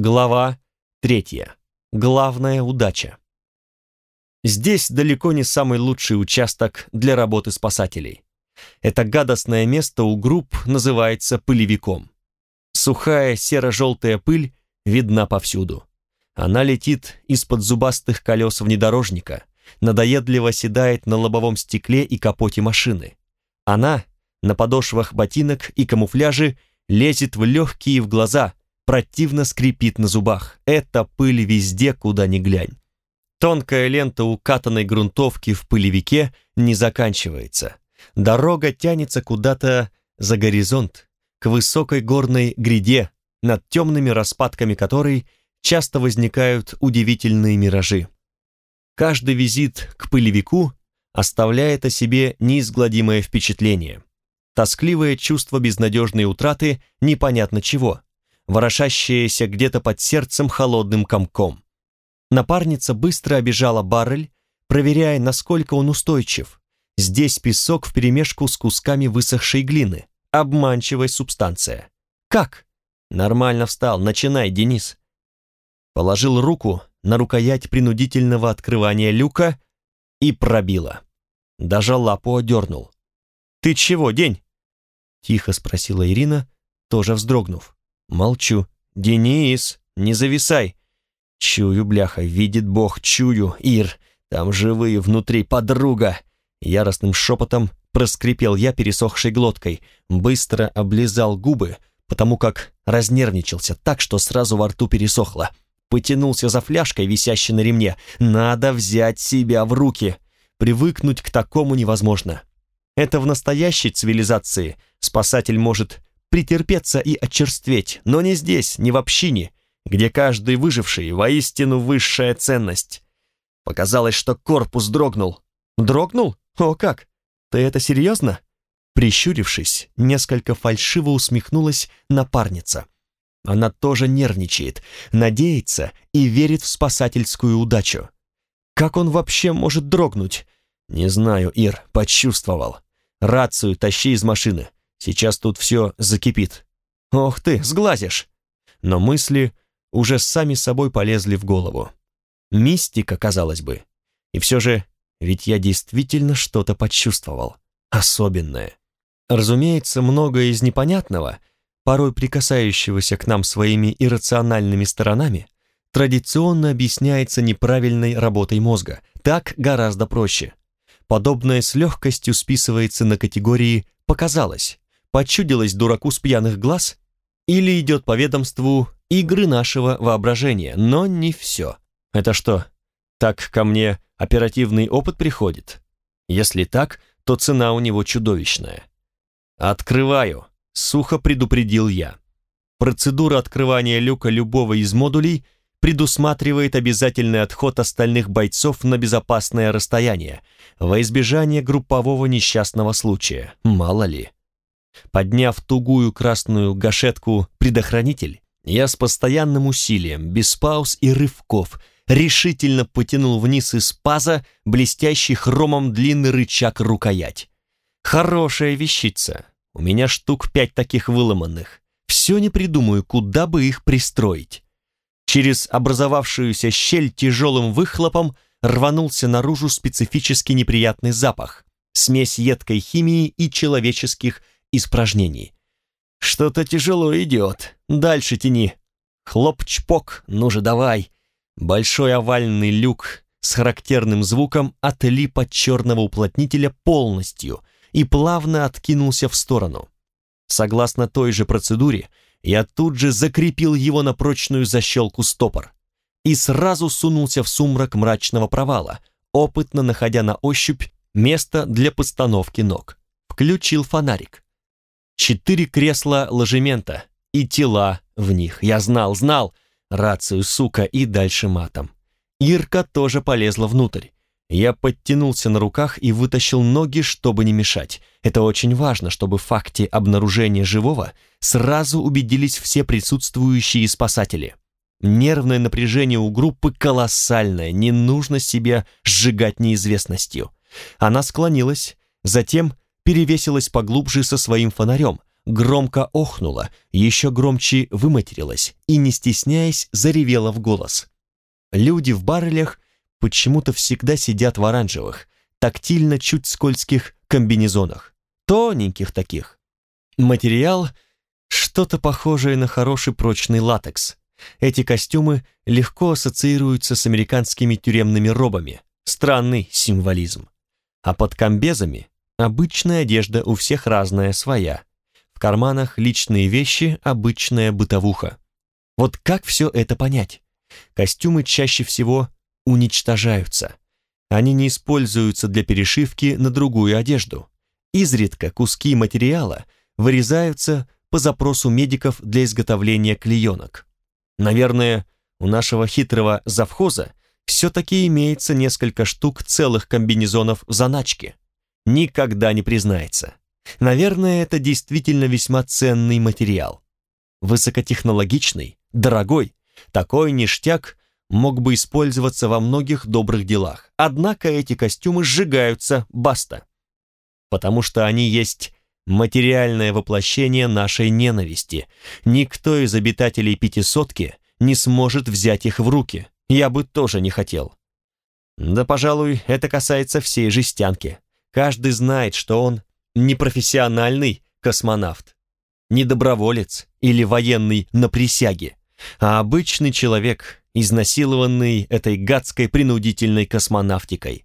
Глава третья. Главная удача. Здесь далеко не самый лучший участок для работы спасателей. Это гадостное место у групп называется пылевиком. Сухая серо-желтая пыль видна повсюду. Она летит из-под зубастых колес внедорожника, надоедливо седает на лобовом стекле и капоте машины. Она на подошвах ботинок и камуфляже лезет в легкие и в глаза, противно скрипит на зубах. Это пыль везде, куда ни глянь. Тонкая лента укатанной грунтовки в пылевике не заканчивается. Дорога тянется куда-то за горизонт, к высокой горной гряде, над темными распадками которой часто возникают удивительные миражи. Каждый визит к пылевику оставляет о себе неизгладимое впечатление. Тоскливое чувство безнадежной утраты непонятно чего, ворошащееся где-то под сердцем холодным комком. Напарница быстро обижала баррель, проверяя, насколько он устойчив. Здесь песок вперемешку с кусками высохшей глины. Обманчивая субстанция. «Как?» «Нормально встал. Начинай, Денис». Положил руку на рукоять принудительного открывания люка и пробила. Даже лапу одернул. «Ты чего, день?» Тихо спросила Ирина, тоже вздрогнув. Молчу. «Денис, не зависай!» «Чую, бляха, видит Бог, чую, Ир, там живые внутри, подруга!» Яростным шепотом проскрипел я пересохшей глоткой, быстро облизал губы, потому как разнервничался так, что сразу во рту пересохло. Потянулся за фляжкой, висящей на ремне. Надо взять себя в руки. Привыкнуть к такому невозможно. Это в настоящей цивилизации спасатель может претерпеться и очерстветь, но не здесь, не в общине, где каждый выживший воистину высшая ценность. Показалось, что корпус дрогнул. Дрогнул? О как! Ты это серьезно? Прищурившись, несколько фальшиво усмехнулась напарница. Она тоже нервничает, надеется и верит в спасательскую удачу. Как он вообще может дрогнуть? Не знаю, Ир, почувствовал. Рацию тащи из машины. Сейчас тут все закипит. Ох ты, сглазишь. Но мысли уже сами собой полезли в голову. Мистика, казалось бы. И все же, ведь я действительно что-то почувствовал. Особенное. Разумеется, многое из непонятного, порой прикасающегося к нам своими иррациональными сторонами, традиционно объясняется неправильной работой мозга. Так гораздо проще. Подобное с легкостью списывается на категории «показалось», «почудилось дураку с пьяных глаз» или идет по ведомству игры нашего воображения, но не все. Это что, так ко мне оперативный опыт приходит? Если так, то цена у него чудовищная. «Открываю», — сухо предупредил я. Процедура открывания люка любого из модулей — предусматривает обязательный отход остальных бойцов на безопасное расстояние, во избежание группового несчастного случая, мало ли. Подняв тугую красную гашетку «Предохранитель», я с постоянным усилием, без пауз и рывков, решительно потянул вниз из паза блестящий хромом длинный рычаг-рукоять. Хорошая вещица. У меня штук пять таких выломанных. Все не придумаю, куда бы их пристроить. Через образовавшуюся щель тяжелым выхлопом рванулся наружу специфически неприятный запах, смесь едкой химии и человеческих испражнений. «Что-то тяжело идет. Дальше тяни. Хлоп-чпок, ну же давай». Большой овальный люк с характерным звуком отлип от черного уплотнителя полностью и плавно откинулся в сторону. Согласно той же процедуре, я тут же закрепил его на прочную защелку стопор и сразу сунулся в сумрак мрачного провала, опытно находя на ощупь место для постановки ног. Включил фонарик. Четыре кресла ложемента и тела в них. Я знал, знал. Рацию, сука, и дальше матом. Ирка тоже полезла внутрь. Я подтянулся на руках и вытащил ноги, чтобы не мешать. Это очень важно, чтобы в факте обнаружения живого сразу убедились все присутствующие спасатели. Нервное напряжение у группы колоссальное, не нужно себя сжигать неизвестностью. Она склонилась, затем перевесилась поглубже со своим фонарем, громко охнула, еще громче выматерилась и, не стесняясь, заревела в голос. Люди в баррелях почему-то всегда сидят в оранжевых, тактильно чуть скользких комбинезонах, тоненьких таких. Материал — что-то похожее на хороший прочный латекс. Эти костюмы легко ассоциируются с американскими тюремными робами. Странный символизм. А под комбезами обычная одежда у всех разная, своя. В карманах личные вещи, обычная бытовуха. Вот как все это понять? Костюмы чаще всего уничтожаются. Они не используются для перешивки на другую одежду. Изредка куски материала вырезаются по запросу медиков для изготовления клеенок. Наверное, у нашего хитрого завхоза все-таки имеется несколько штук целых комбинезонов в заначке. Никогда не признается. Наверное, это действительно весьма ценный материал. Высокотехнологичный, дорогой, такой ништяк мог бы использоваться во многих добрых делах. Однако эти костюмы сжигаются, баста. Потому что они есть материальное воплощение нашей ненависти. Никто из обитателей пятисотки не сможет взять их в руки. Я бы тоже не хотел. Да, пожалуй, это касается всей жестянки. Каждый знает, что он не профессиональный космонавт, не доброволец или военный на присяге, а обычный человек, изнасилованный этой гадской принудительной космонавтикой.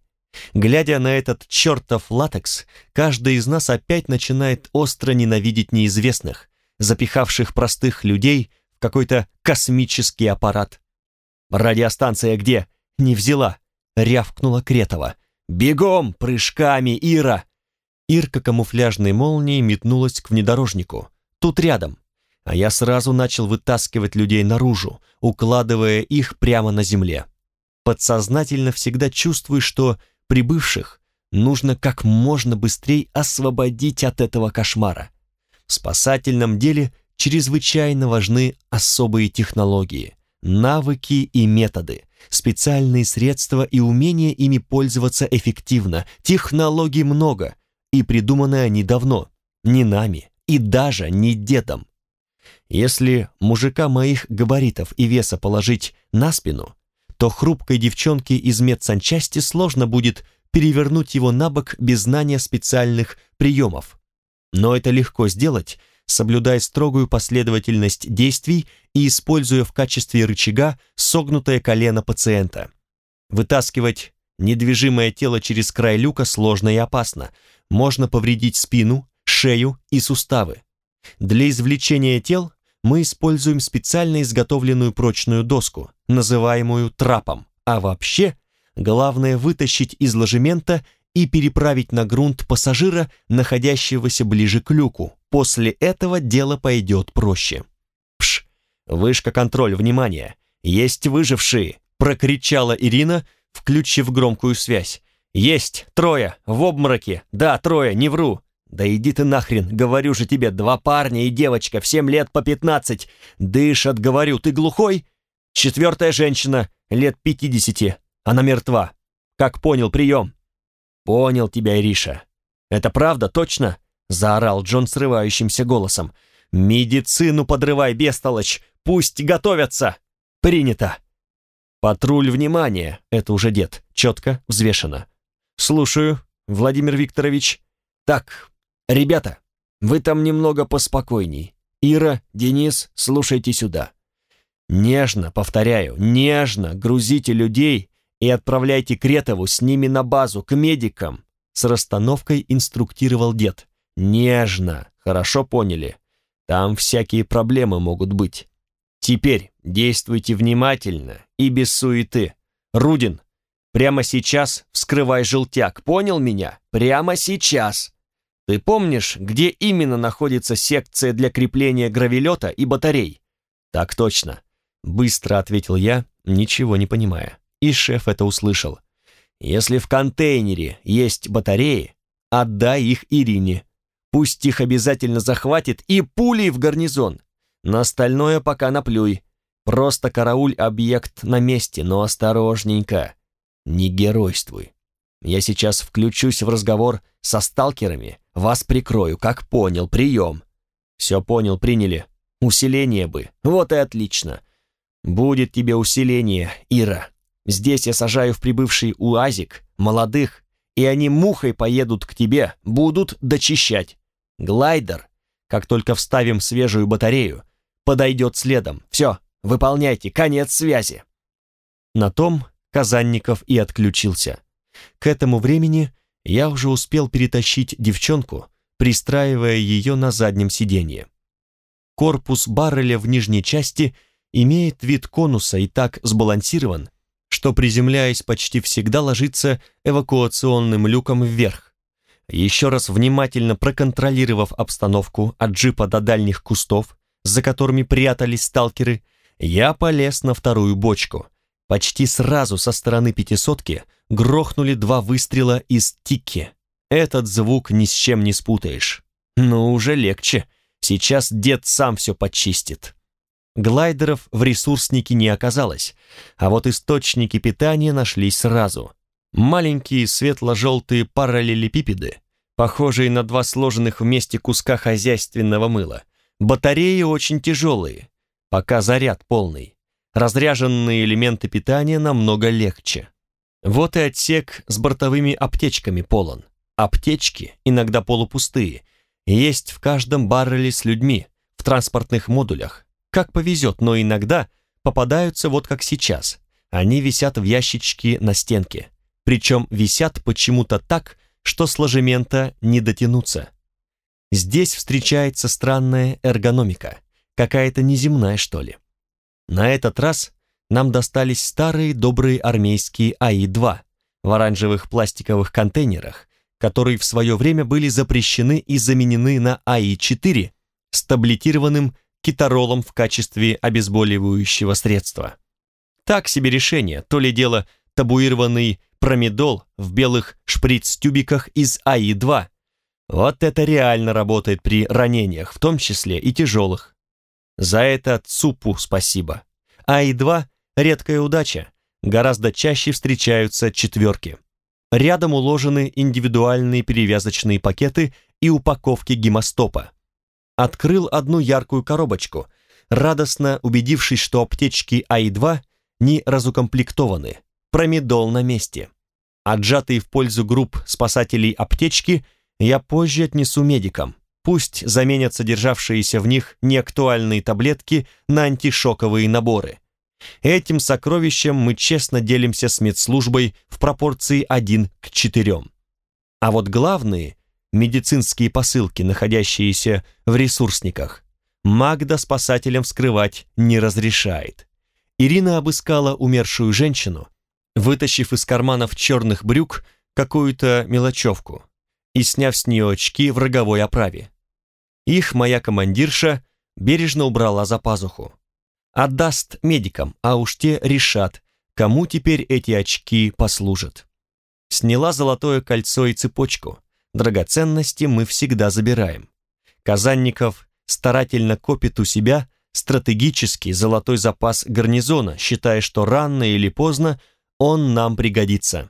Глядя на этот чертов латекс, каждый из нас опять начинает остро ненавидеть неизвестных, запихавших простых людей в какой-то космический аппарат. «Радиостанция где?» «Не взяла», — рявкнула Кретова. «Бегом, прыжками, Ира!» Ирка камуфляжной молнией метнулась к внедорожнику. Тут рядом а я сразу начал вытаскивать людей наружу, укладывая их прямо на земле. Подсознательно всегда чувствую, что прибывших нужно как можно быстрее освободить от этого кошмара. В спасательном деле чрезвычайно важны особые технологии, навыки и методы, специальные средства и умение ими пользоваться эффективно. Технологий много, и придуманы они давно, не нами и даже не дедом. Если мужика моих габаритов и веса положить на спину, то хрупкой девчонке из медсанчасти сложно будет перевернуть его на бок без знания специальных приемов. Но это легко сделать, соблюдая строгую последовательность действий и используя в качестве рычага согнутое колено пациента. Вытаскивать недвижимое тело через край люка сложно и опасно. Можно повредить спину, шею и суставы. Для извлечения тел мы используем специально изготовленную прочную доску, называемую трапом, а вообще главное вытащить из ложемента и переправить на грунт пассажира, находящегося ближе к люку. После этого дело пойдет проще. «Пш! Вышка контроль, внимание! Есть выжившие!» — прокричала Ирина, включив громкую связь. «Есть! Трое! В обмороке! Да, трое, не вру! «Да иди ты нахрен, говорю же тебе, два парня и девочка, в семь лет по пятнадцать. Дышат, говорю, ты глухой? Четвертая женщина, лет пятидесяти, она мертва. Как понял, прием?» «Понял тебя, Ириша. Это правда, точно?» Заорал Джон срывающимся голосом. «Медицину подрывай, бестолочь! Пусть готовятся!» «Принято!» «Патруль, внимание!» Это уже дед, четко, взвешено. «Слушаю, Владимир Викторович. Так, «Ребята, вы там немного поспокойней. Ира, Денис, слушайте сюда. Нежно, повторяю, нежно грузите людей и отправляйте Кретову с ними на базу, к медикам», с расстановкой инструктировал дед. «Нежно, хорошо поняли? Там всякие проблемы могут быть. Теперь действуйте внимательно и без суеты. Рудин, прямо сейчас вскрывай желтяк, понял меня? Прямо сейчас!» Ты помнишь, где именно находится секция для крепления гравелета и батарей? Так точно. Быстро ответил я, ничего не понимая. И шеф это услышал. Если в контейнере есть батареи, отдай их Ирине. Пусть их обязательно захватит и пулей в гарнизон. На остальное пока наплюй. Просто карауль объект на месте, но осторожненько. Не геройствуй. Я сейчас включусь в разговор со сталкерами, вас прикрою, как понял, прием. Все понял, приняли. Усиление бы. Вот и отлично. Будет тебе усиление, Ира. Здесь я сажаю в прибывший УАЗик молодых, и они мухой поедут к тебе, будут дочищать. Глайдер, как только вставим свежую батарею, подойдет следом. Все, выполняйте, конец связи. На том Казанников и отключился. К этому времени я уже успел перетащить девчонку, пристраивая ее на заднем сиденье. Корпус барреля в нижней части имеет вид конуса и так сбалансирован, что, приземляясь, почти всегда ложится эвакуационным люком вверх. Еще раз внимательно проконтролировав обстановку от джипа до дальних кустов, за которыми прятались сталкеры, я полез на вторую бочку. Почти сразу со стороны пятисотки грохнули два выстрела из тикки. Этот звук ни с чем не спутаешь. Но уже легче. Сейчас дед сам все почистит. Глайдеров в ресурснике не оказалось, а вот источники питания нашлись сразу. Маленькие светло-желтые параллелепипеды, похожие на два сложенных вместе куска хозяйственного мыла. Батареи очень тяжелые, пока заряд полный. Разряженные элементы питания намного легче. Вот и отсек с бортовыми аптечками полон. Аптечки, иногда полупустые, есть в каждом барреле с людьми, в транспортных модулях. Как повезет, но иногда попадаются вот как сейчас. Они висят в ящичке на стенке. Причем висят почему-то так, что с ложемента не дотянуться. Здесь встречается странная эргономика, какая-то неземная, что ли. На этот раз нам достались старые добрые армейские АИ-2 в оранжевых пластиковых контейнерах, которые в свое время были запрещены и заменены на АИ-4 с таблетированным китаролом в качестве обезболивающего средства. Так себе решение, то ли дело табуированный промедол в белых шприц-тюбиках из АИ-2. Вот это реально работает при ранениях, в том числе и тяжелых. За это ЦУПу спасибо. АИ-2 – редкая удача, гораздо чаще встречаются четверки. Рядом уложены индивидуальные перевязочные пакеты и упаковки гемостопа. Открыл одну яркую коробочку, радостно убедившись, что аптечки АИ-2 не разукомплектованы, промедол на месте. Отжатые в пользу групп спасателей аптечки я позже отнесу медикам. Пусть заменят содержавшиеся в них неактуальные таблетки на антишоковые наборы. Этим сокровищем мы честно делимся с медслужбой в пропорции 1 к 4. А вот главные медицинские посылки, находящиеся в ресурсниках, Магда спасателям вскрывать не разрешает. Ирина обыскала умершую женщину, вытащив из карманов черных брюк какую-то мелочевку и сняв с нее очки в роговой оправе. Их моя командирша бережно убрала за пазуху. Отдаст медикам, а уж те решат, кому теперь эти очки послужат. Сняла золотое кольцо и цепочку. Драгоценности мы всегда забираем. Казанников старательно копит у себя стратегический золотой запас гарнизона, считая, что рано или поздно он нам пригодится.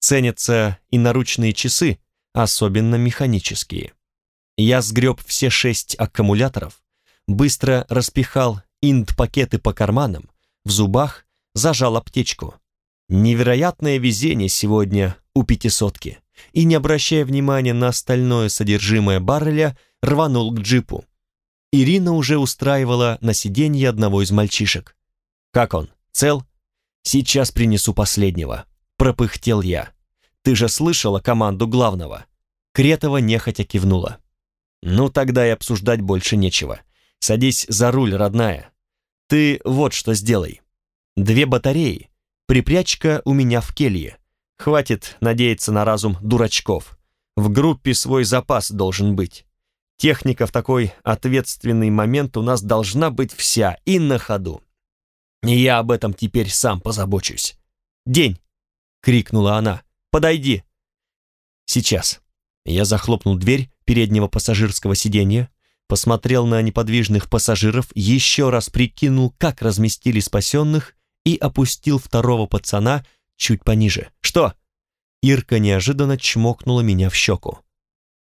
Ценятся и наручные часы, особенно механические. Я сгреб все шесть аккумуляторов, быстро распихал инт-пакеты по карманам, в зубах зажал аптечку. Невероятное везение сегодня у пятисотки. И, не обращая внимания на остальное содержимое барреля, рванул к джипу. Ирина уже устраивала на сиденье одного из мальчишек. «Как он? Цел?» «Сейчас принесу последнего», — пропыхтел я. «Ты же слышала команду главного?» Кретова нехотя кивнула. «Ну, тогда и обсуждать больше нечего. Садись за руль, родная. Ты вот что сделай. Две батареи. Припрячь-ка у меня в келье. Хватит надеяться на разум дурачков. В группе свой запас должен быть. Техника в такой ответственный момент у нас должна быть вся и на ходу. И я об этом теперь сам позабочусь. «День!» — крикнула она. «Подойди!» «Сейчас». Я захлопнул дверь переднего пассажирского сиденья, посмотрел на неподвижных пассажиров, еще раз прикинул, как разместили спасенных и опустил второго пацана чуть пониже. «Что?» Ирка неожиданно чмокнула меня в щеку.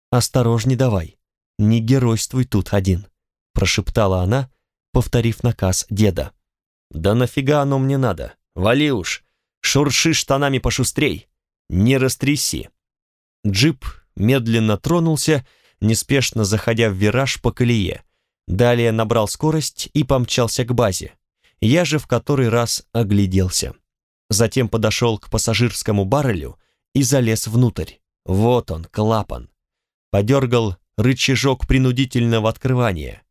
«Осторожней давай, не геройствуй тут один. прошептала она, повторив наказ деда. «Да нафига оно мне надо? Вали уж! Шурши штанами пошустрей! Не растряси!» Джип медленно тронулся, неспешно заходя в вираж по колее. Далее набрал скорость и помчался к базе. Я же в который раз огляделся. Затем подошел к пассажирскому баррелю и залез внутрь. Вот он, клапан. Подергал рычажок принудительного открывания.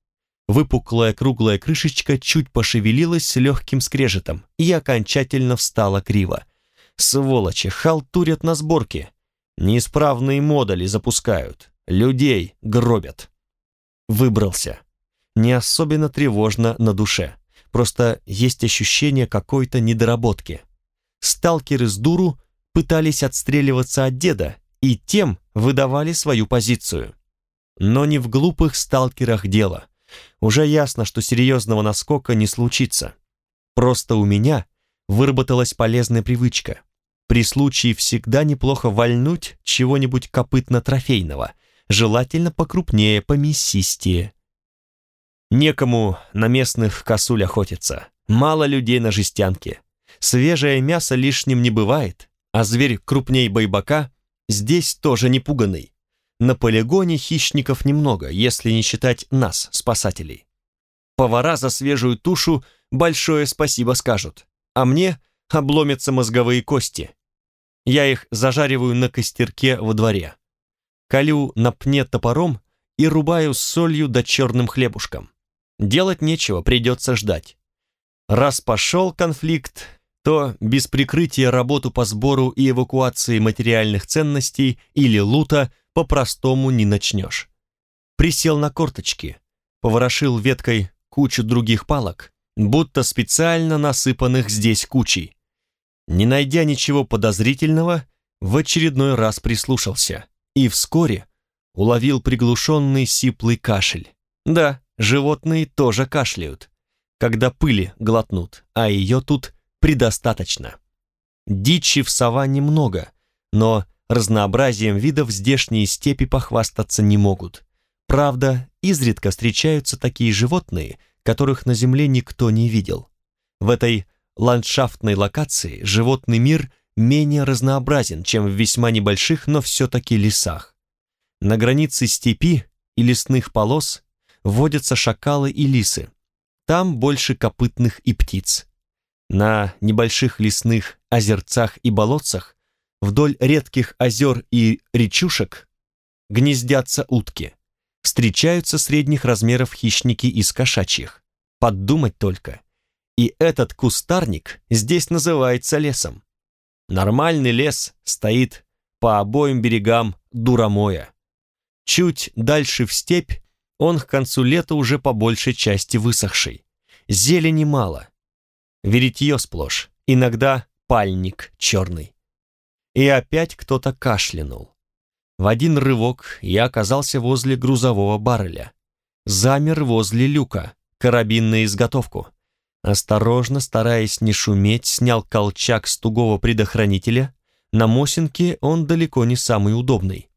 Выпуклая круглая крышечка чуть пошевелилась с легким скрежетом и окончательно встала криво. Сволочи, халтурят на сборке. Неисправные модули запускают, людей гробят. Выбрался. Не особенно тревожно на душе. Просто есть ощущение какой-то недоработки. Сталкеры с дуру пытались отстреливаться от деда и тем выдавали свою позицию. Но не в глупых сталкерах дело. Уже ясно, что серьезного наскока не случится. Просто у меня выработалась полезная привычка. При случае всегда неплохо вальнуть чего-нибудь копытно-трофейного, желательно покрупнее, помесистее. Некому на местных косуль охотиться, мало людей на жестянке. Свежее мясо лишним не бывает, а зверь крупней байбака здесь тоже не пуганный. На полигоне хищников немного, если не считать нас, спасателей. Повара за свежую тушу большое спасибо скажут, а мне обломятся мозговые кости. Я их зажариваю на костерке во дворе. Колю на пне топором и рубаю с солью да черным хлебушком. Делать нечего, придется ждать. Раз пошел конфликт, то без прикрытия работу по сбору и эвакуации материальных ценностей или лута по-простому не начнешь. Присел на корточки, поворошил веткой кучу других палок, будто специально насыпанных здесь кучей. Не найдя ничего подозрительного, в очередной раз прислушался и вскоре уловил приглушенный сиплый кашель. Да, животные тоже кашляют, когда пыли глотнут, а ее тут предостаточно. Дичи в саванне много, но Разнообразием видов здешние степи похвастаться не могут. Правда, изредка встречаются такие животные, которых на Земле никто не видел. В этой ландшафтной локации животный мир менее разнообразен, чем в весьма небольших, но все-таки лесах. На границе степи и лесных полос водятся шакалы и лисы. Там больше копытных и птиц. На небольших лесных озерцах и болотцах Вдоль редких озер и речушек гнездятся утки. Встречаются средних размеров хищники из кошачьих. Подумать только. И этот кустарник здесь называется лесом. Нормальный лес стоит по обоим берегам Дурамоя. Чуть дальше в степь он к концу лета уже по большей части высохший. Зелени мало. Веритье сплошь, иногда пальник черный. И опять кто-то кашлянул. В один рывок я оказался возле грузового барреля. Замер возле люка, карабин на изготовку. Осторожно, стараясь не шуметь, снял колчак с тугого предохранителя. На Мосинке он далеко не самый удобный.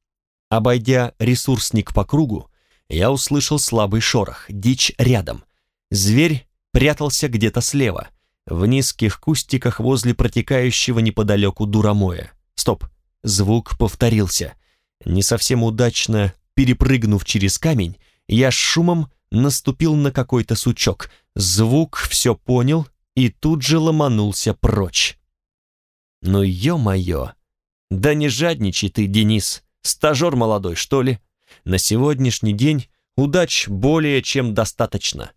Обойдя ресурсник по кругу, я услышал слабый шорох, дичь рядом. Зверь прятался где-то слева, в низких кустиках возле протекающего неподалеку дурамоя. Стоп, звук повторился. Не совсем удачно перепрыгнув через камень, я с шумом наступил на какой-то сучок. Звук все понял и тут же ломанулся прочь. Ну ё-моё! Да не жадничай ты, Денис, стажер молодой, что ли? На сегодняшний день удач более чем достаточно.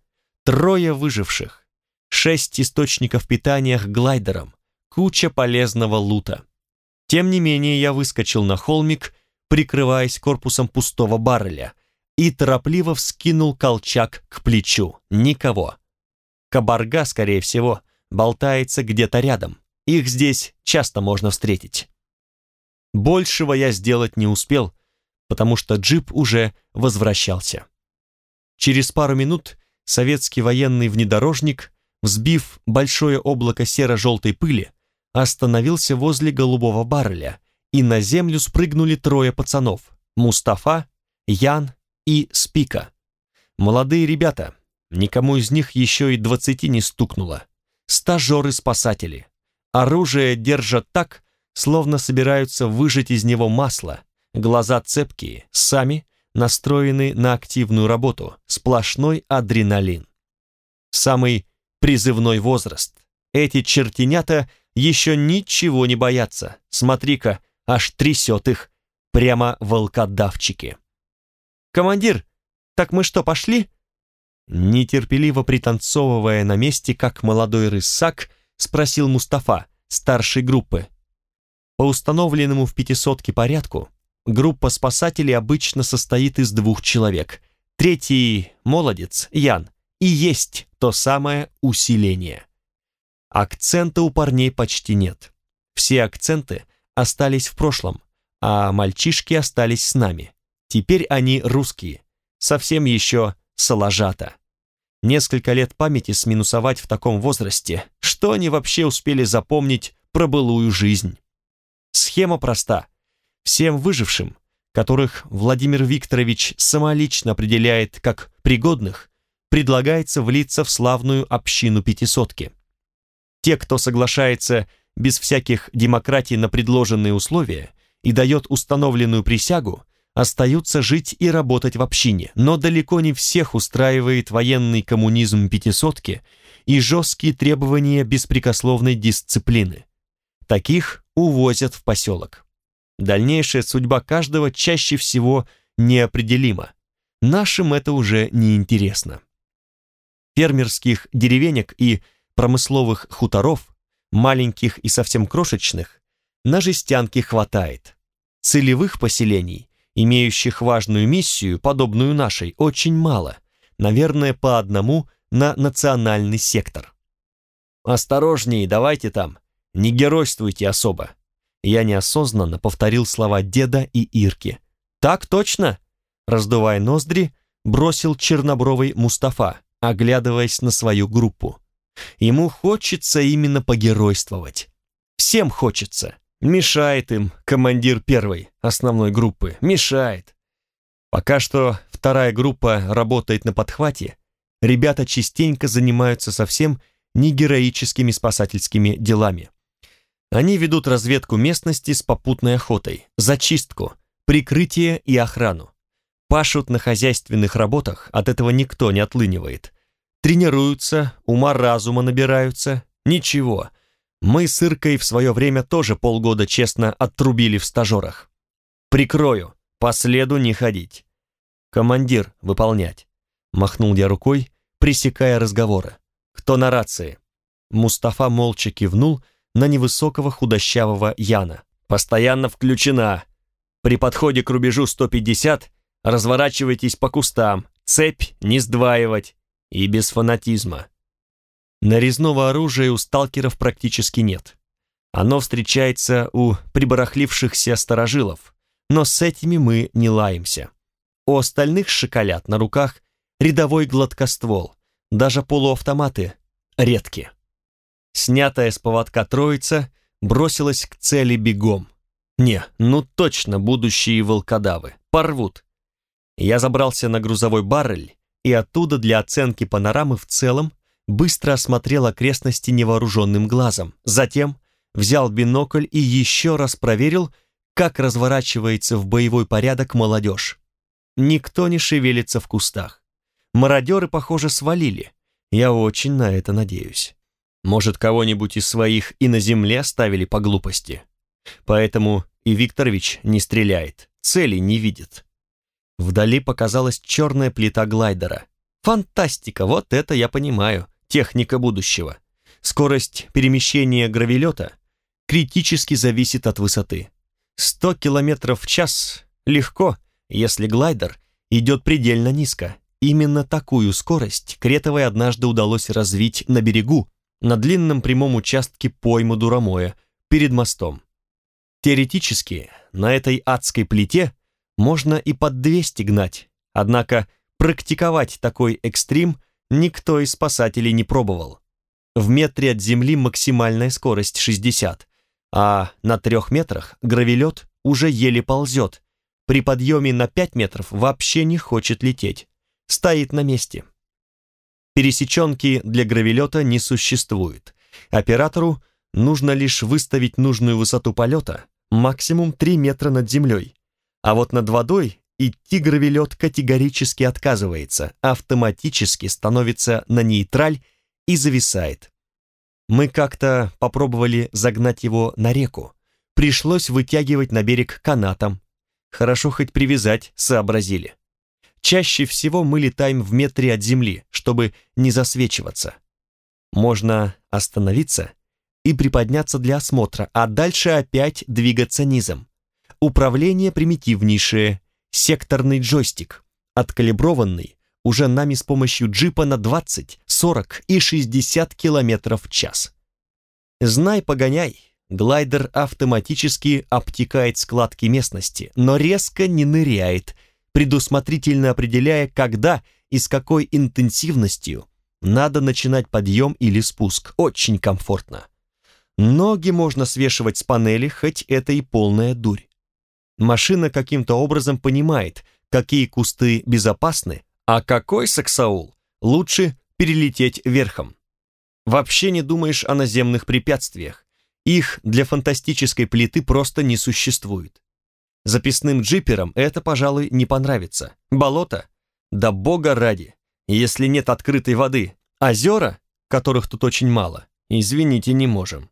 Трое выживших, шесть источников питания глайдером, куча полезного лута. Тем не менее я выскочил на холмик, прикрываясь корпусом пустого барреля, и торопливо вскинул колчак к плечу. Никого. Кабарга, скорее всего, болтается где-то рядом. Их здесь часто можно встретить. Большего я сделать не успел, потому что джип уже возвращался. Через пару минут советский военный внедорожник, взбив большое облако серо-желтой пыли, остановился возле голубого барреля, и на землю спрыгнули трое пацанов – Мустафа, Ян и Спика. Молодые ребята, никому из них еще и двадцати не стукнуло. Стажеры-спасатели. Оружие держат так, словно собираются выжать из него масло. Глаза цепкие, сами настроены на активную работу, сплошной адреналин. Самый призывной возраст. Эти чертенята еще ничего не боятся. Смотри-ка, аж трясет их. Прямо волкодавчики. «Командир, так мы что, пошли?» Нетерпеливо пританцовывая на месте, как молодой рысак, спросил Мустафа, старшей группы. По установленному в пятисотке порядку, группа спасателей обычно состоит из двух человек. Третий молодец, Ян, и есть то самое усиление. Акцента у парней почти нет. Все акценты остались в прошлом, а мальчишки остались с нами. Теперь они русские, совсем еще соложата. Несколько лет памяти сминусовать в таком возрасте, что они вообще успели запомнить про былую жизнь. Схема проста. Всем выжившим, которых Владимир Викторович самолично определяет как пригодных, предлагается влиться в славную общину пятисотки. Те, кто соглашается без всяких демократий на предложенные условия и дает установленную присягу, остаются жить и работать в общине, но далеко не всех устраивает военный коммунизм пятисотки и жесткие требования беспрекословной дисциплины. Таких увозят в поселок. Дальнейшая судьба каждого чаще всего неопределима. Нашим это уже не интересно. Фермерских деревенек и промысловых хуторов, маленьких и совсем крошечных, на жестянке хватает. Целевых поселений имеющих важную миссию, подобную нашей, очень мало, наверное, по одному на национальный сектор. «Осторожнее, давайте там, не геройствуйте особо». Я неосознанно повторил слова деда и Ирки. «Так точно!» Раздувая ноздри, бросил чернобровый Мустафа, оглядываясь на свою группу. Ему хочется именно погеройствовать. Всем хочется. Мешает им командир первой основной группы. Мешает. Пока что вторая группа работает на подхвате, ребята частенько занимаются совсем не героическими спасательскими делами. Они ведут разведку местности с попутной охотой, зачистку, прикрытие и охрану. Пашут на хозяйственных работах, от этого никто не отлынивает. Тренируются, ума-разума набираются. Ничего, мы с Иркой в свое время тоже полгода честно оттрубили в стажерах. Прикрою, по следу не ходить. Командир, выполнять. Махнул я рукой, пресекая разговоры. Кто на рации? Мустафа молча кивнул на невысокого худощавого Яна. Постоянно включена. При подходе к рубежу 150 разворачивайтесь по кустам, цепь не сдваивать и без фанатизма. Нарезного оружия у сталкеров практически нет. Оно встречается у прибарахлившихся старожилов, но с этими мы не лаемся. У остальных шоколад на руках рядовой гладкоствол, даже полуавтоматы редки. Снятая с поводка троица бросилась к цели бегом. Не, ну точно будущие волкодавы, порвут. Я забрался на грузовой баррель и оттуда для оценки панорамы в целом быстро осмотрел окрестности невооруженным глазом, затем взял бинокль и еще раз проверил, как разворачивается в боевой порядок молодежь. Никто не шевелится в кустах. Мародеры, похоже, свалили. Я очень на это надеюсь. Может, кого-нибудь из своих и на земле оставили по глупости. Поэтому и Викторович не стреляет, цели не видит. Вдали показалась черная плита глайдера. Фантастика, вот это я понимаю техника будущего. Скорость перемещения гравелета критически зависит от высоты. 100 км в час легко, если глайдер идет предельно низко. Именно такую скорость Кретовой однажды удалось развить на берегу, на длинном прямом участке поймы Дурамоя, перед мостом. Теоретически, на этой адской плите можно и под 200 гнать, однако практиковать такой экстрим никто из спасателей не пробовал. В метре от земли максимальная скорость 60, а на трех метрах гравелет уже еле ползет. При подъеме на 5 метров вообще не хочет лететь. стоит на месте. Пересеченки для гравелета не существует. Оператору нужно лишь выставить нужную высоту полета, максимум 3 метра над землей. А вот над водой идти гравелет категорически отказывается, автоматически становится на нейтраль и зависает. Мы как-то попробовали загнать его на реку. Пришлось вытягивать на берег канатом. Хорошо хоть привязать, сообразили. Чаще всего мы летаем в метре от земли, чтобы не засвечиваться. Можно остановиться и приподняться для осмотра, а дальше опять двигаться низом. Управление примитивнейшее, секторный джойстик, откалиброванный уже нами с помощью джипа на 20, 40 и 60 км в час. Знай, погоняй, глайдер автоматически обтекает складки местности, но резко не ныряет, предусмотрительно определяя, когда и с какой интенсивностью надо начинать подъем или спуск. Очень комфортно. Ноги можно свешивать с панели, хоть это и полная дурь. Машина каким-то образом понимает, какие кусты безопасны, а какой саксаул лучше перелететь верхом. Вообще не думаешь о наземных препятствиях. Их для фантастической плиты просто не существует. Записным джиперам это, пожалуй, не понравится. Болото? Да бога ради. Если нет открытой воды, озера, которых тут очень мало, извините, не можем.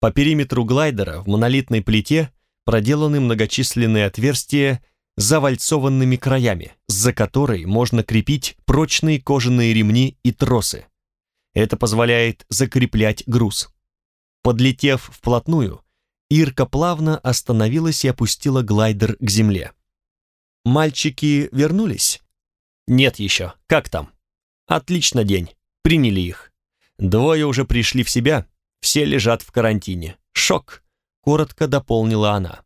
По периметру глайдера в монолитной плите проделаны многочисленные отверстия с завальцованными краями, за которой можно крепить прочные кожаные ремни и тросы. Это позволяет закреплять груз. Подлетев вплотную, Ирка плавно остановилась и опустила глайдер к земле. «Мальчики вернулись?» «Нет еще. Как там?» «Отлично день. Приняли их. Двое уже пришли в себя, все лежат в карантине. Шок коротко дополнила она.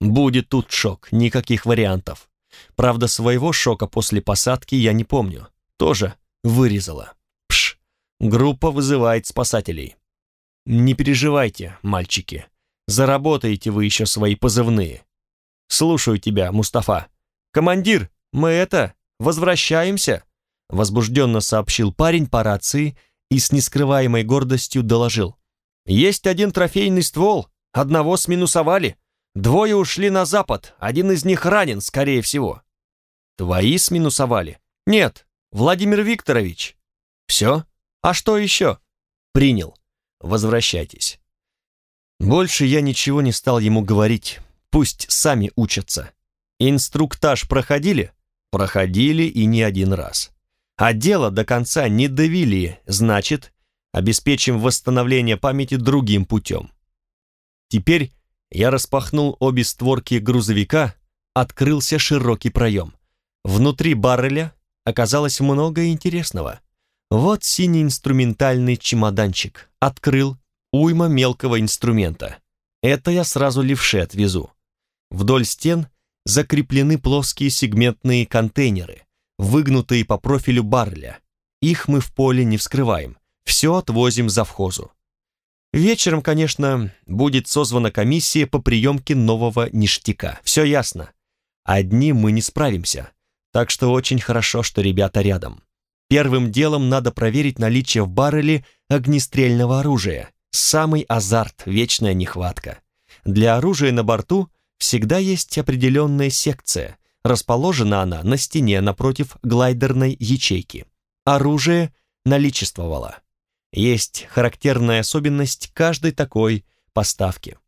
Будет тут шок, никаких вариантов. Правда, своего шока после посадки я не помню. Тоже вырезала. Пш, группа вызывает спасателей. Не переживайте, мальчики. Заработаете вы еще свои позывные. Слушаю тебя, Мустафа. Командир, мы это, возвращаемся? Возбужденно сообщил парень по рации и с нескрываемой гордостью доложил. Есть один трофейный ствол, Одного сминусовали. Двое ушли на запад, один из них ранен, скорее всего. Твои сминусовали? Нет, Владимир Викторович. Все? А что еще? Принял. Возвращайтесь. Больше я ничего не стал ему говорить. Пусть сами учатся. Инструктаж проходили? Проходили и не один раз. А дело до конца не довели, значит, обеспечим восстановление памяти другим путем. Теперь я распахнул обе створки грузовика, открылся широкий проем. Внутри барреля оказалось много интересного. Вот синий инструментальный чемоданчик. Открыл уйма мелкого инструмента. Это я сразу левше отвезу. Вдоль стен закреплены плоские сегментные контейнеры, выгнутые по профилю барреля. Их мы в поле не вскрываем, все отвозим за вхозу. Вечером, конечно, будет созвана комиссия по приемке нового ништяка. Все ясно. Одни мы не справимся. Так что очень хорошо, что ребята рядом. Первым делом надо проверить наличие в барреле огнестрельного оружия. Самый азарт, вечная нехватка. Для оружия на борту всегда есть определенная секция. Расположена она на стене напротив глайдерной ячейки. Оружие наличествовало есть характерная особенность каждой такой поставки.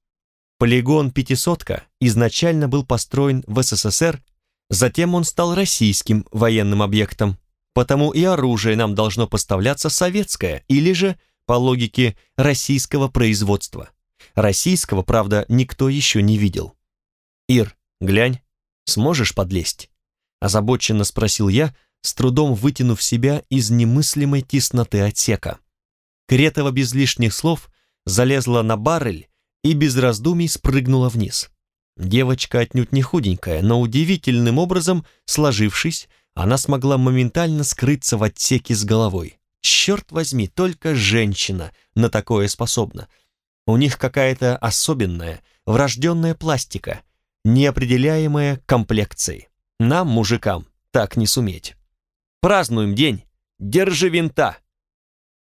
Полигон «Пятисотка» изначально был построен в СССР, затем он стал российским военным объектом, потому и оружие нам должно поставляться советское или же, по логике, российского производства. Российского, правда, никто еще не видел. «Ир, глянь, сможешь подлезть?» Озабоченно спросил я, с трудом вытянув себя из немыслимой тесноты отсека. Кретова без лишних слов залезла на баррель и без раздумий спрыгнула вниз. Девочка отнюдь не худенькая, но удивительным образом, сложившись, она смогла моментально скрыться в отсеке с головой. Черт возьми, только женщина на такое способна. У них какая-то особенная, врожденная пластика, неопределяемая комплекцией. Нам, мужикам, так не суметь. Празднуем день. Держи винта.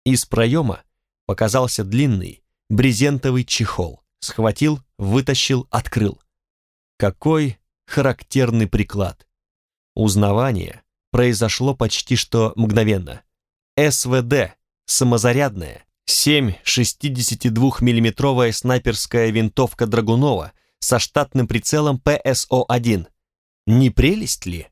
Из проема показался длинный брезентовый чехол. Схватил, вытащил, открыл. Какой характерный приклад. Узнавание произошло почти что мгновенно. СВД, самозарядная, 7 62-миллиметровая снайперская винтовка Драгунова со штатным прицелом ПСО-1. Не прелесть ли?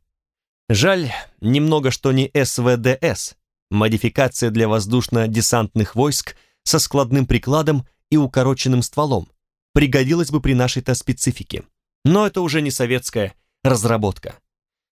Жаль немного, что не СВДС, модификация для воздушно-десантных войск со складным прикладом и укороченным стволом. Пригодилась бы при нашей-то специфике. Но это уже не советская разработка.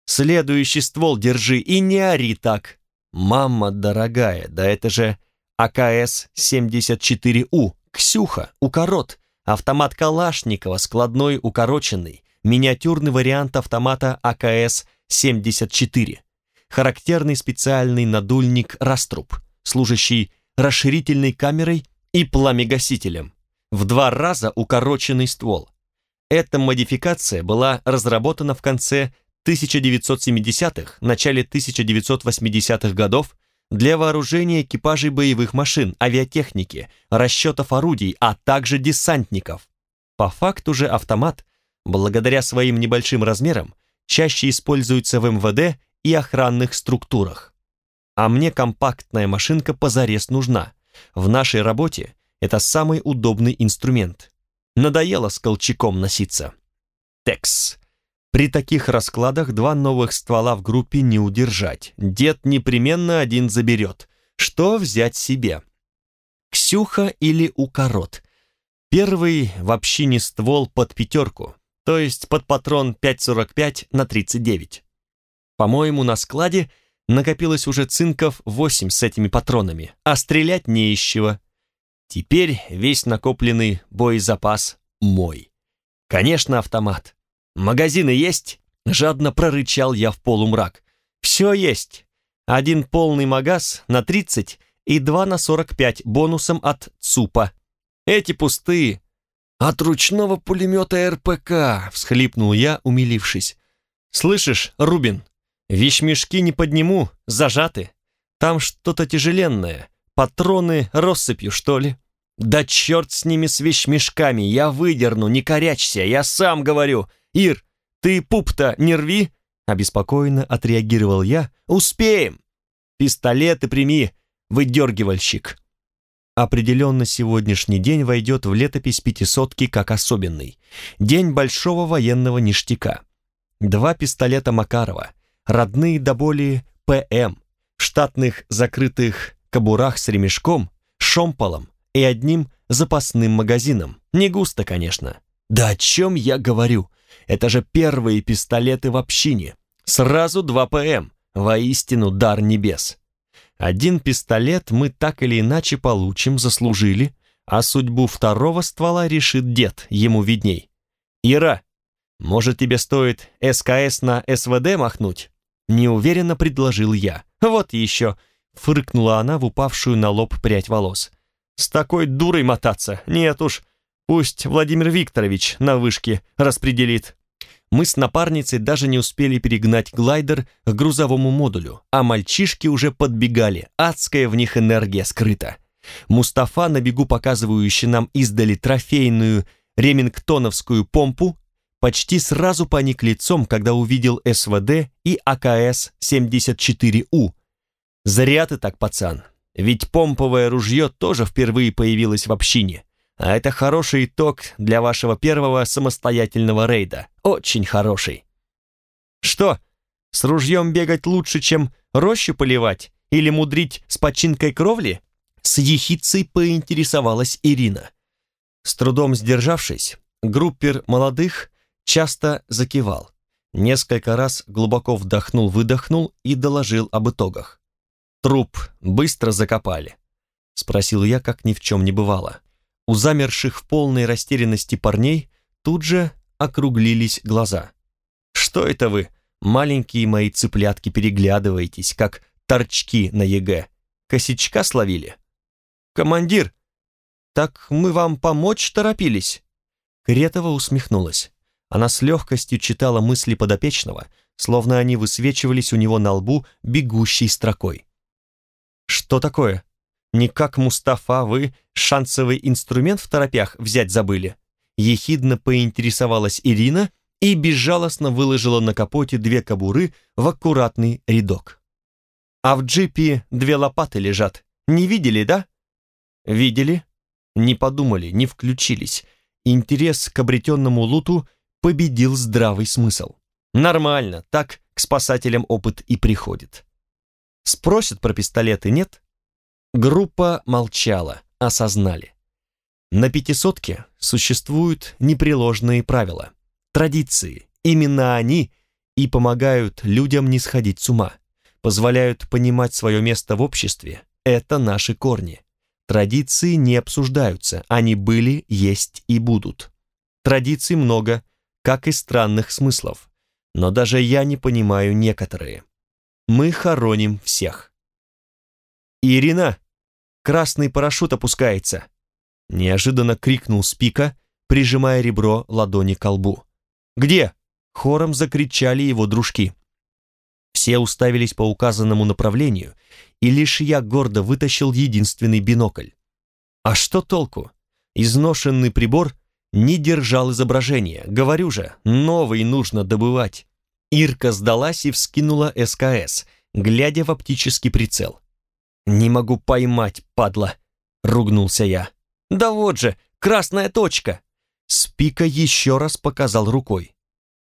Следующий ствол держи и не ори так. Мама дорогая, да это же АКС-74У, Ксюха, укорот, автомат Калашникова, складной укороченный, миниатюрный вариант автомата АКС-74, характерный специальный надульник раструб, служащий расширительной камерой и пламегасителем, в два раза укороченный ствол. Эта модификация была разработана в конце 1970-х, начале 1980-х годов для вооружения экипажей боевых машин, авиатехники, расчетов орудий, а также десантников. По факту же автомат, благодаря своим небольшим размерам, чаще используется в МВД и охранных структурах. А мне компактная машинка позарез нужна. В нашей работе это самый удобный инструмент. Надоело с колчаком носиться. Текс. При таких раскладах два новых ствола в группе не удержать. Дед непременно один заберет. Что взять себе? Ксюха или укорот? Первый вообще не ствол под пятерку, то есть под патрон 5,45 на 39. По-моему, на складе накопилось уже цинков 8 с этими патронами, а стрелять не из. Теперь весь накопленный боезапас мой. Конечно, автомат. Магазины есть? Жадно прорычал я в полумрак. Все есть. Один полный магаз на 30 и два на 45 бонусом от ЦУПа. Эти пустые. От ручного пулемета РПК, всхлипнул я, умилившись. Слышишь, Рубин, вещмешки не подниму, зажаты. Там что-то тяжеленное. Патроны россыпью, что ли? Да черт с ними, с вещмешками, я выдерну, не корячься, я сам говорю. Ир, ты пуп-то не рви, обеспокоенно отреагировал я. Успеем. Пистолеты прими, выдергивальщик. Определенно сегодняшний день войдет в летопись пятисотки как особенный. День большого военного ништяка. Два пистолета Макарова, родные до боли ПМ, штатных закрытых кобурах с ремешком, шомполом и одним запасным магазином. Не густо, конечно. Да о чем я говорю? Это же первые пистолеты в общине. Сразу 2 ПМ. Воистину дар небес. Один пистолет мы так или иначе получим, заслужили, а судьбу второго ствола решит дед, ему видней. Ира, может тебе стоит СКС на СВД махнуть? Неуверенно предложил я. Вот еще, фыркнула она в упавшую на лоб прядь волос. С такой дурой мотаться? Нет уж, пусть Владимир Викторович на вышке распределит. Мы с напарницей даже не успели перегнать глайдер к грузовому модулю, а мальчишки уже подбегали, адская в них энергия скрыта. Мустафа, на бегу показывающий нам издали трофейную ремингтоновскую помпу, почти сразу паник лицом, когда увидел СВД и АКС-74У, Зря ты так, пацан. Ведь помповое ружье тоже впервые появилось в общине. А это хороший итог для вашего первого самостоятельного рейда. Очень хороший. Что, с ружьем бегать лучше, чем рощу поливать или мудрить с починкой кровли? С ехидцей поинтересовалась Ирина. С трудом сдержавшись, группер молодых часто закивал. Несколько раз глубоко вдохнул-выдохнул и доложил об итогах. «Труп быстро закопали?» — спросил я, как ни в чем не бывало. У замерших в полной растерянности парней тут же округлились глаза. «Что это вы, маленькие мои цыплятки, переглядываетесь, как торчки на ЕГЭ? Косячка словили?» «Командир, так мы вам помочь торопились?» Кретова усмехнулась. Она с легкостью читала мысли подопечного, словно они высвечивались у него на лбу бегущей строкой. «Что такое? Не как Мустафа вы шансовый инструмент в торопях взять забыли?» Ехидно поинтересовалась Ирина и безжалостно выложила на капоте две кобуры в аккуратный рядок. «А в джипе две лопаты лежат. Не видели, да?» «Видели?» Не подумали, не включились. Интерес к обретенному луту победил здравый смысл. Нормально, так к спасателям опыт и приходит. Спросят про пистолеты, нет? Группа молчала, осознали. На пятисотке существуют непреложные правила, традиции. Именно они и помогают людям не сходить с ума, позволяют понимать свое место в обществе. Это наши корни. Традиции не обсуждаются, они были, есть и будут. Традиций много, как и странных смыслов, но даже я не понимаю некоторые. Мы хороним всех. «Ирина, красный парашют опускается!» Неожиданно крикнул Спика, прижимая ребро ладони к лбу. «Где?» — хором закричали его дружки. Все уставились по указанному направлению, и лишь я гордо вытащил единственный бинокль. А что толку? Изношенный прибор не держал изображения. Говорю же, новый нужно добывать. Ирка сдалась и вскинула СКС, глядя в оптический прицел. «Не могу поймать, падла!» — ругнулся я. «Да вот же, красная точка!» Спика еще раз показал рукой.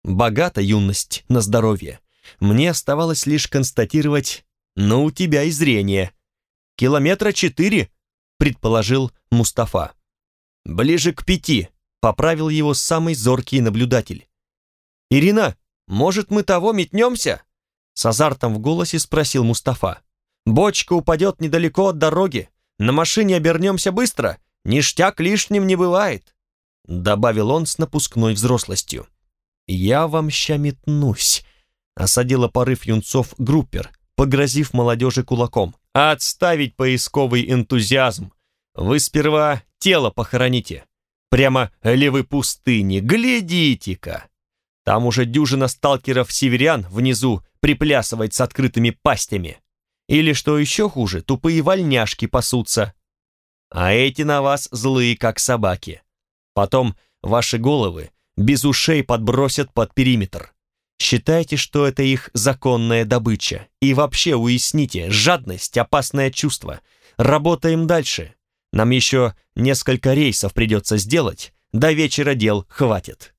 «Богата юность на здоровье. Мне оставалось лишь констатировать, но у тебя и зрение. Километра четыре, предположил Мустафа. Ближе к пяти, поправил его самый зоркий наблюдатель. Ирина, может, мы того метнемся? С азартом в голосе спросил Мустафа. Бочка упадет недалеко от дороги. На машине обернемся быстро. Ништяк лишним не бывает. Добавил он с напускной взрослостью. «Я вам ща метнусь», — осадила порыв юнцов группер, погрозив молодежи кулаком. «Отставить поисковый энтузиазм! Вы сперва тело похороните! Прямо левой пустыни, глядите-ка!» Там уже дюжина сталкеров-северян внизу приплясывает с открытыми пастями. Или, что еще хуже, тупые вольняшки пасутся. А эти на вас злые, как собаки. Потом ваши головы без ушей подбросят под периметр. Считайте, что это их законная добыча. И вообще уясните, жадность – опасное чувство. Работаем дальше. Нам еще несколько рейсов придется сделать. До вечера дел хватит.